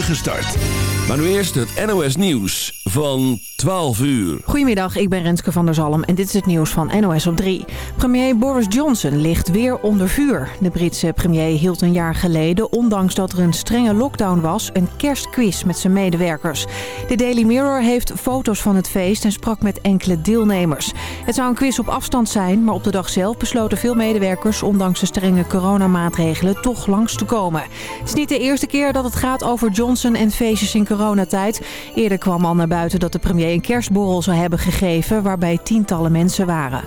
start. Maar nu eerst het NOS Nieuws van 12 uur. Goedemiddag, ik ben Renske van der Zalm en dit is het nieuws van NOS op 3. Premier Boris Johnson ligt weer onder vuur. De Britse premier hield een jaar geleden, ondanks dat er een strenge lockdown was, een kerstquiz met zijn medewerkers. De Daily Mirror heeft foto's van het feest en sprak met enkele deelnemers. Het zou een quiz op afstand zijn, maar op de dag zelf besloten veel medewerkers, ondanks de strenge coronamaatregelen, toch langs te komen. Het is niet de eerste keer dat het gaat over Johnson en feestjes in coronatijd. Eerder kwam al naar buiten dat de premier een kerstborrel zou hebben gegeven waarbij tientallen mensen waren.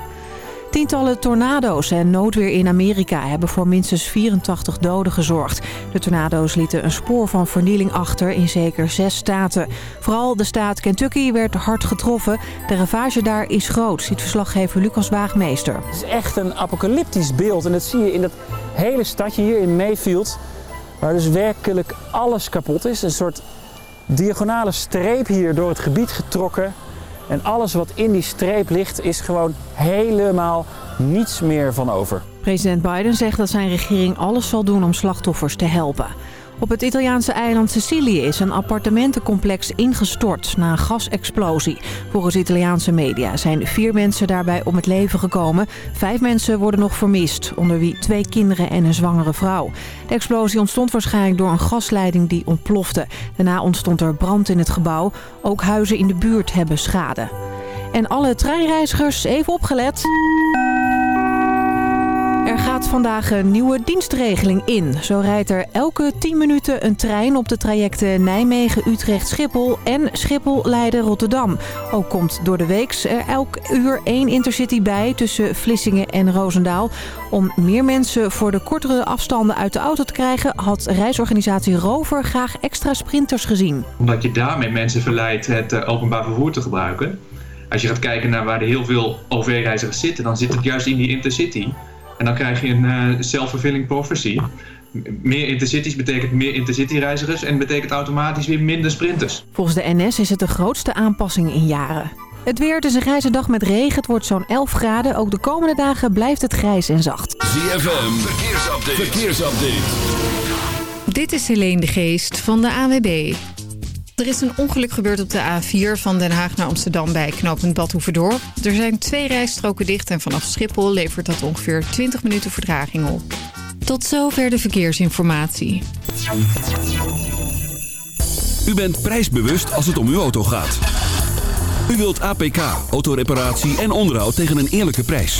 Tientallen tornado's en noodweer in Amerika hebben voor minstens 84 doden gezorgd. De tornado's lieten een spoor van vernieling achter in zeker zes staten. Vooral de staat Kentucky werd hard getroffen. De ravage daar is groot, ziet verslaggever Lucas Waagmeester. Het is echt een apocalyptisch beeld en dat zie je in dat hele stadje hier in Mayfield. Waar dus werkelijk alles kapot is. Een soort diagonale streep hier door het gebied getrokken. En alles wat in die streep ligt is gewoon helemaal niets meer van over. President Biden zegt dat zijn regering alles zal doen om slachtoffers te helpen. Op het Italiaanse eiland Sicilië is een appartementencomplex ingestort na een gasexplosie. Volgens Italiaanse media zijn vier mensen daarbij om het leven gekomen. Vijf mensen worden nog vermist, onder wie twee kinderen en een zwangere vrouw. De explosie ontstond waarschijnlijk door een gasleiding die ontplofte. Daarna ontstond er brand in het gebouw. Ook huizen in de buurt hebben schade. En alle treinreizigers even opgelet. Er gaat vandaag een nieuwe dienstregeling in. Zo rijdt er elke 10 minuten een trein op de trajecten Nijmegen, Utrecht, Schiphol en Schiphol, Leiden, Rotterdam. Ook komt door de week er elk uur één intercity bij tussen Vlissingen en Roosendaal. Om meer mensen voor de kortere afstanden uit de auto te krijgen... had reisorganisatie Rover graag extra sprinters gezien. Omdat je daarmee mensen verleidt het eh, openbaar vervoer te gebruiken. Als je gaat kijken naar waar er heel veel OV-reizigers zitten... dan zit het juist in die intercity... En dan krijg je een uh, self-fulfilling prophecy. Meer intercities betekent meer intercity-reizigers en betekent automatisch weer minder sprinters. Volgens de NS is het de grootste aanpassing in jaren. Het weer, het is een grijze dag met regen. Het wordt zo'n 11 graden. Ook de komende dagen blijft het grijs en zacht. ZFM, verkeersupdate. verkeersupdate. Dit is Helene de Geest van de AWB. Er is een ongeluk gebeurd op de A4 van Den Haag naar Amsterdam bij knooppunt Badhoevedorp. Er zijn twee rijstroken dicht en vanaf Schiphol levert dat ongeveer 20 minuten vertraging op. Tot zover de verkeersinformatie. U bent prijsbewust als het om uw auto gaat. U wilt APK, autoreparatie en onderhoud tegen een eerlijke prijs.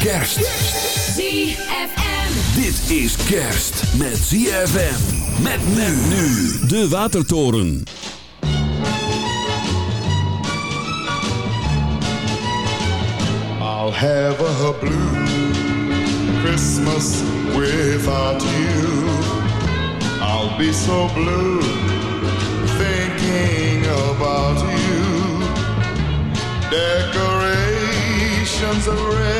Kerst. ZFM. Dit is kerst met ZFM. Met men nu. De Watertoren. I'll have a blue Christmas without you. I'll be so blue thinking about you. Decorations of red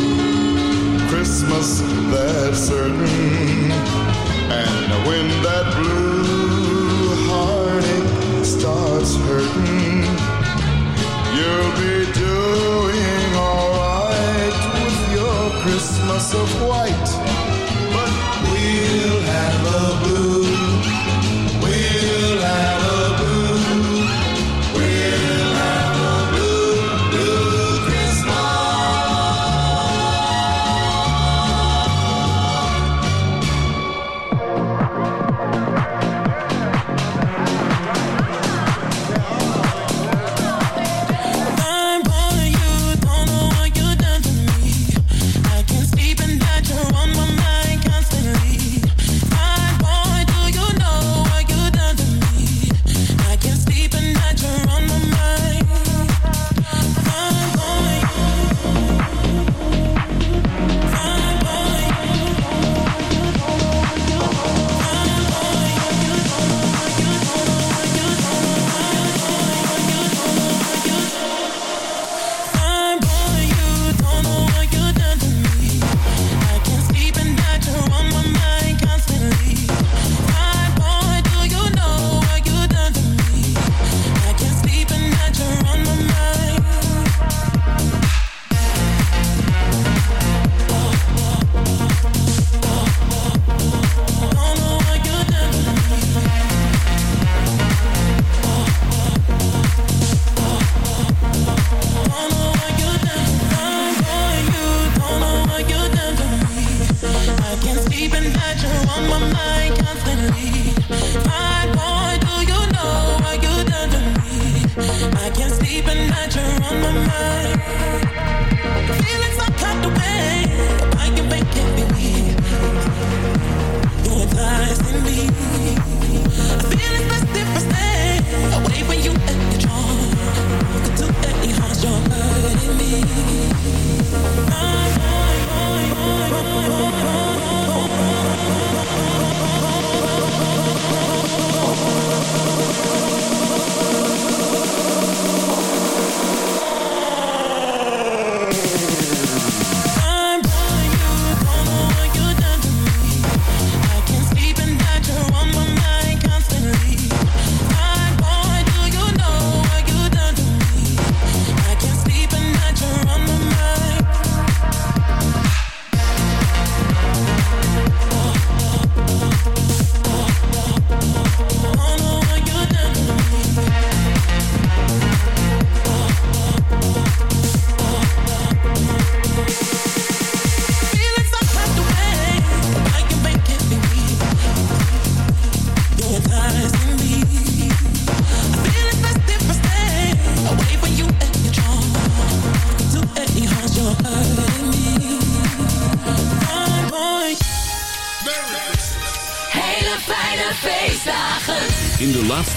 Christmas, that's certain. And when that blue heartache starts hurting, you'll be doing alright with your Christmas of white. But we'll have a blue.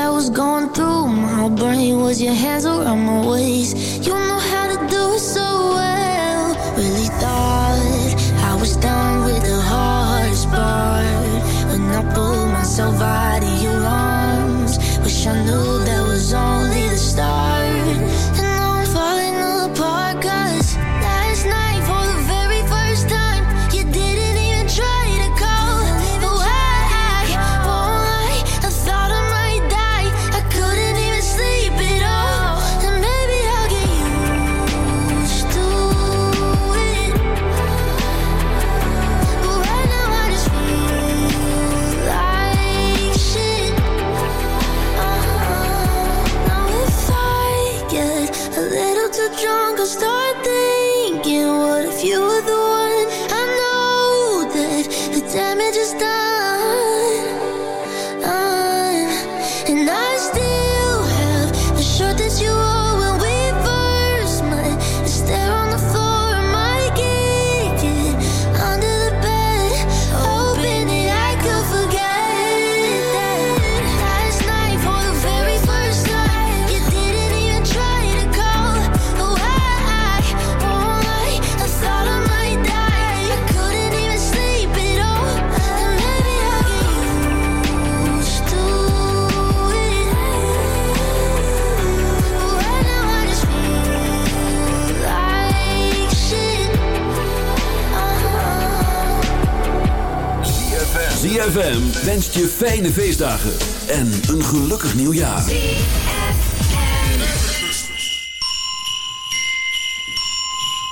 That was going through my brain was your hands around my waist. Fijne feestdagen en een gelukkig nieuwjaar.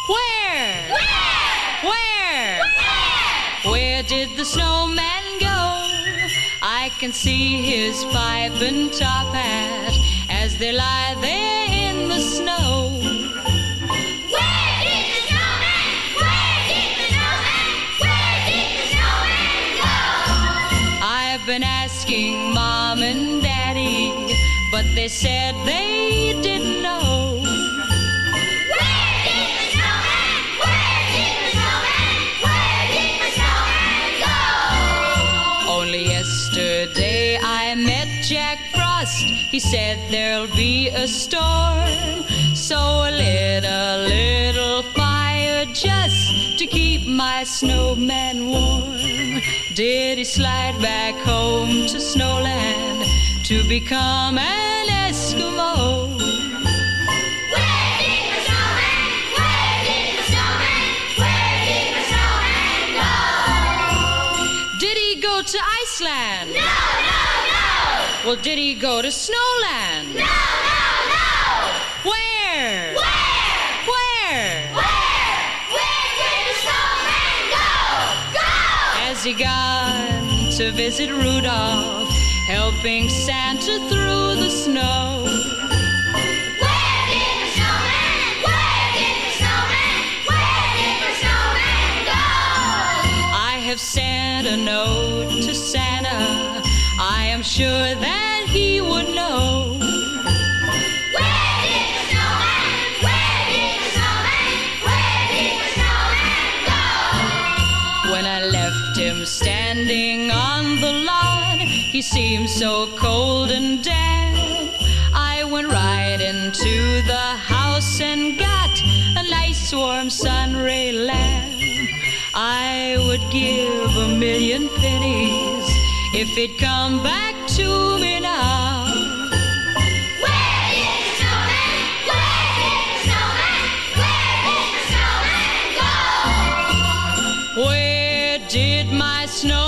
Where? Where? Where? did the snowman go? I can see his pipe and top hat as they lie there been asking mom and daddy, but they said they didn't know. Where did the snowman? Where did the snowman? Where did the snowman go? Only yesterday I met Jack Frost. He said there'll be a storm. So lit a little fire just to my snowman warm. Did he slide back home to Snowland to become an Eskimo? Where did the snowman? Where did the snowman? Where did the snowman go? Did he go to Iceland? No, no, no. Well, did he go to Snowland? No, no, no. He gone to visit Rudolph, helping Santa through the snow? Where did the snowman? Where did the snowman? Where did the snowman go? I have sent a note to Santa. I am sure that he would know. He seemed so cold and damp. I went right into the house and got a nice warm sunray lamp. I would give a million pennies if he'd come back to me now. Where did the snowman?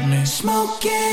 madness. Smoking.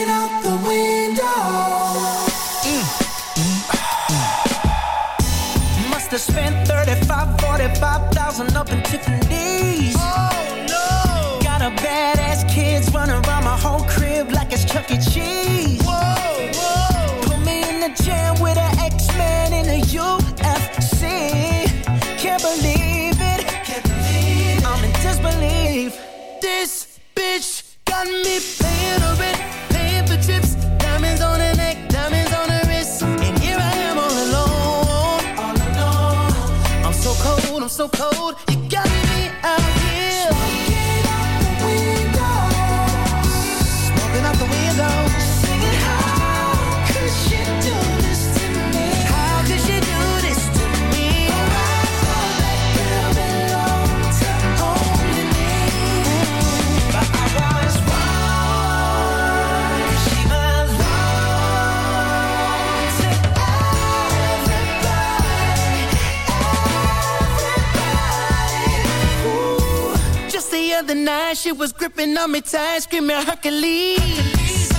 other night, she was gripping on me tight, screaming Hercules.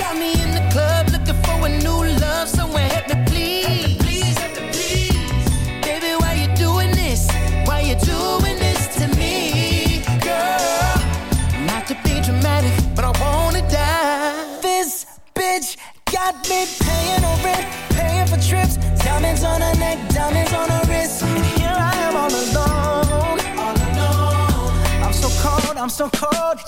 Got me in the club looking for a new love, somewhere. help me please. Baby, why you doing this? Why you doing this to me, girl? Not to be dramatic, but I wanna die. This bitch got me paying her rent, paying for trips, diamonds on her neck, diamonds on her. I'm so cold.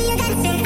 You gotta feeling.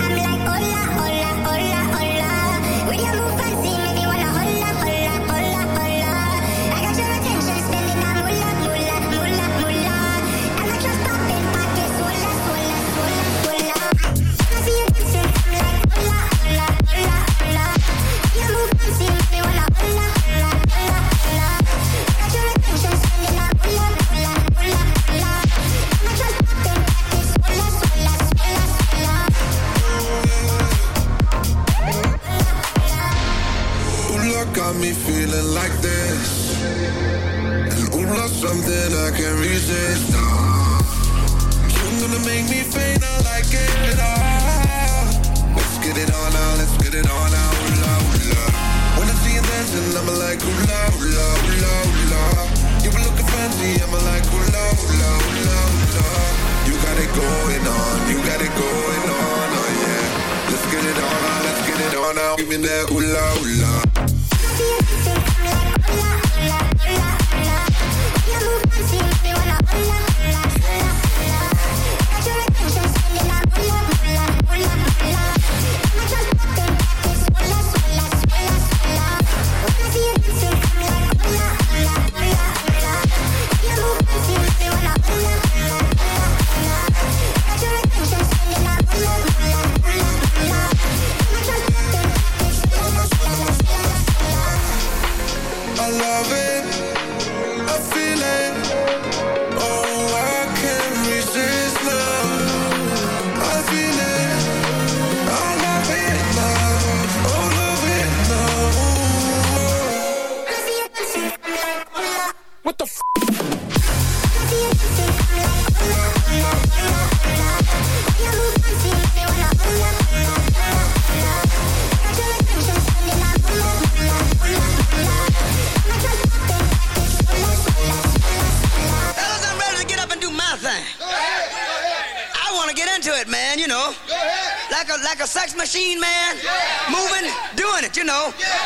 machine man, yeah. moving, doing it, you know. Yeah.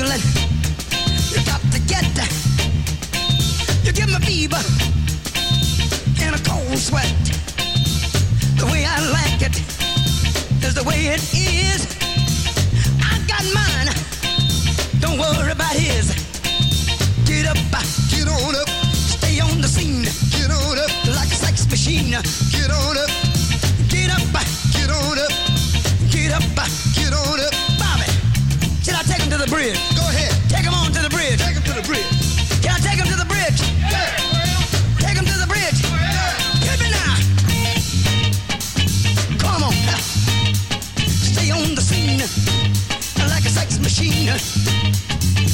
Feeling. You got to get, that. you give me fever and a cold sweat. The way I like it is the way it is. I got mine. Don't worry about his. Get up, uh, get on up, stay on the scene. Get on up like a sex machine. Get on up, get up, uh, get on up, get up, uh, get on up. Bobby, should I take him to the bridge? The bridge. Can I take him to the bridge? Yeah. Take him to the bridge. Hit me now. Come on. Stay on the scene like a sex machine.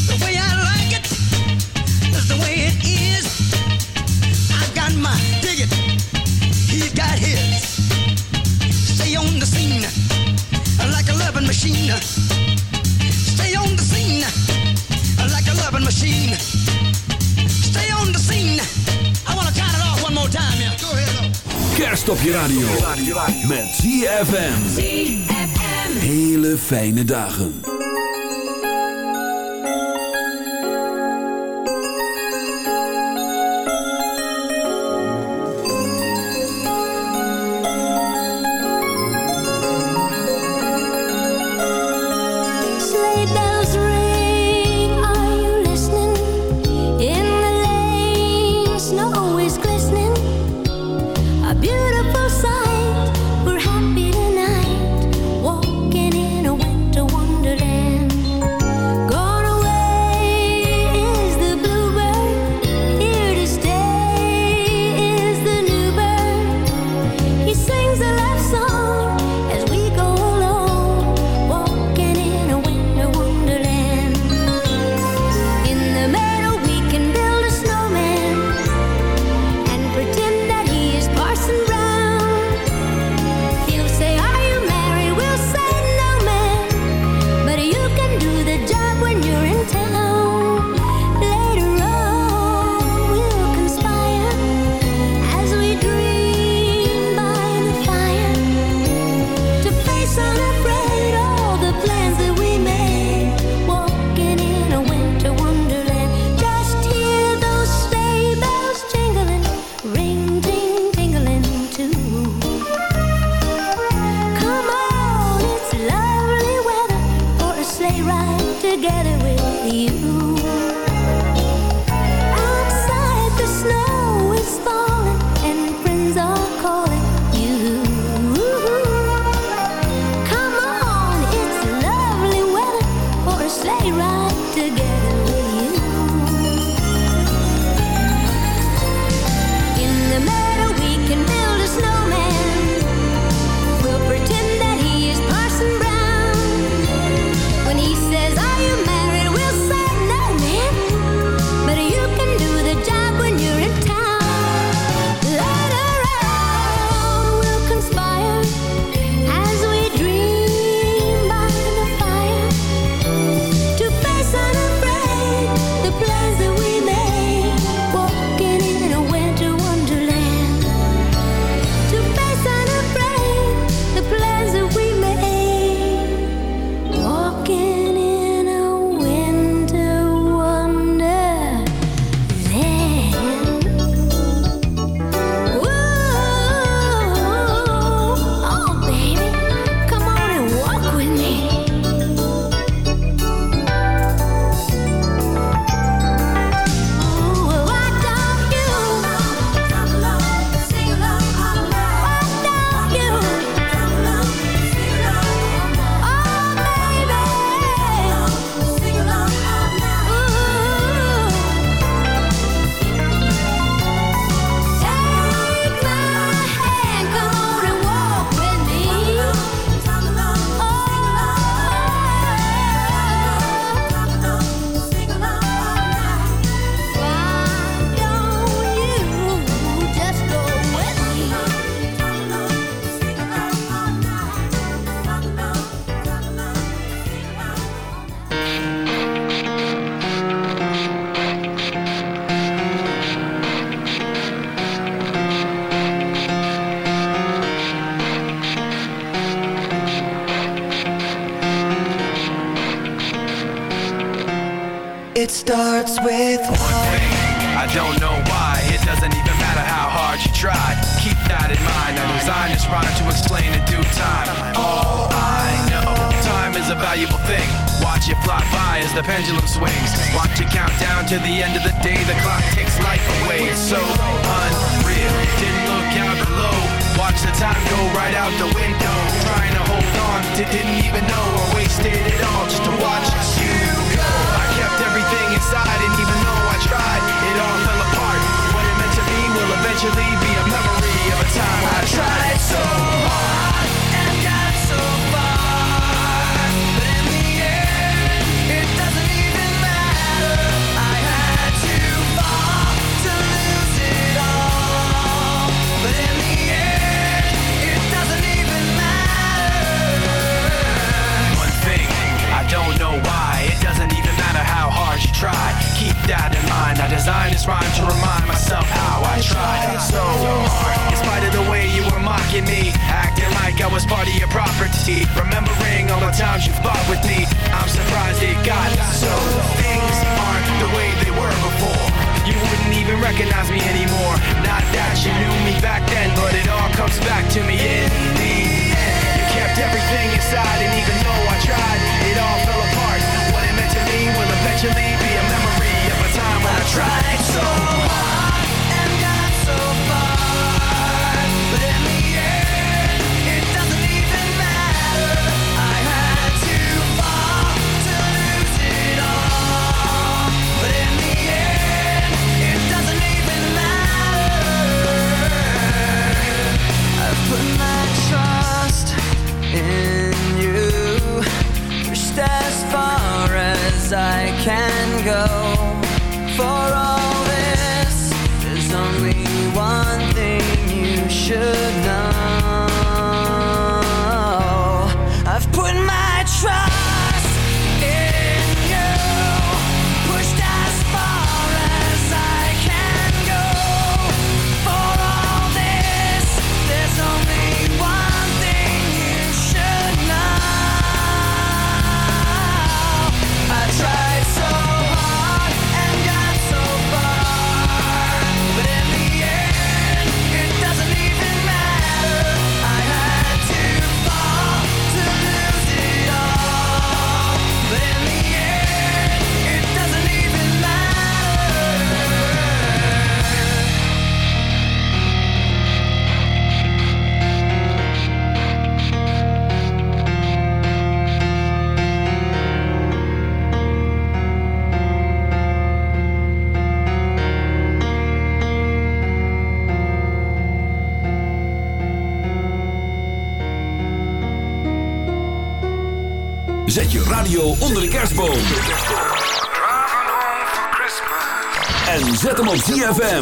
The way I like it is the way it is. I got my dig it. He's got his. Stay on the scene like a loving machine. Machine. Stay on the scene. I want to count it off one more time, yeah. Go ahead. Kerst op je radio. Met ZFM. Hele fijne dagen.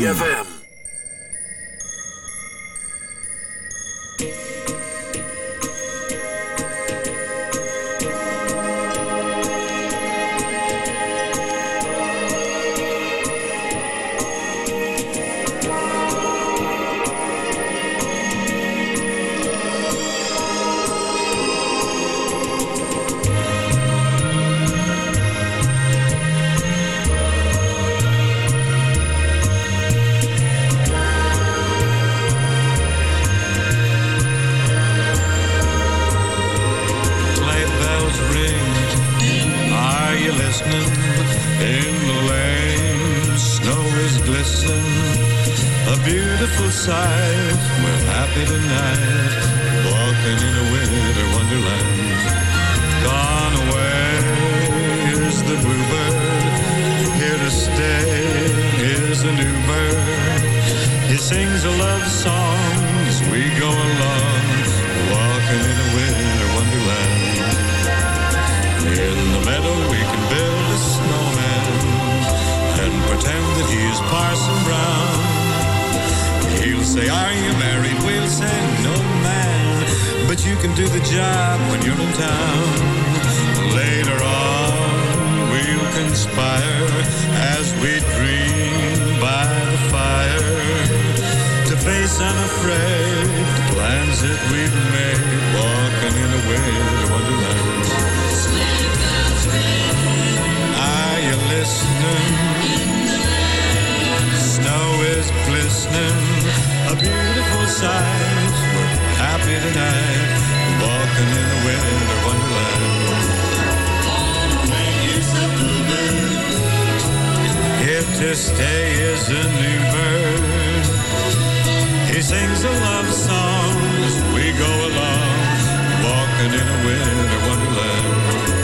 ZFM. can do the job when you're in town. Later on, we'll conspire as we dream by the fire. To face unafraid the plans that we've made, walking in a way to wonderland. Are you listening? Snow is glistening, a beautiful sight. We're happy tonight walking in a winter wonderland. Make use of bluebird. If to stay is a new bird, he sings a love song as we go along, walking in a winter wonderland.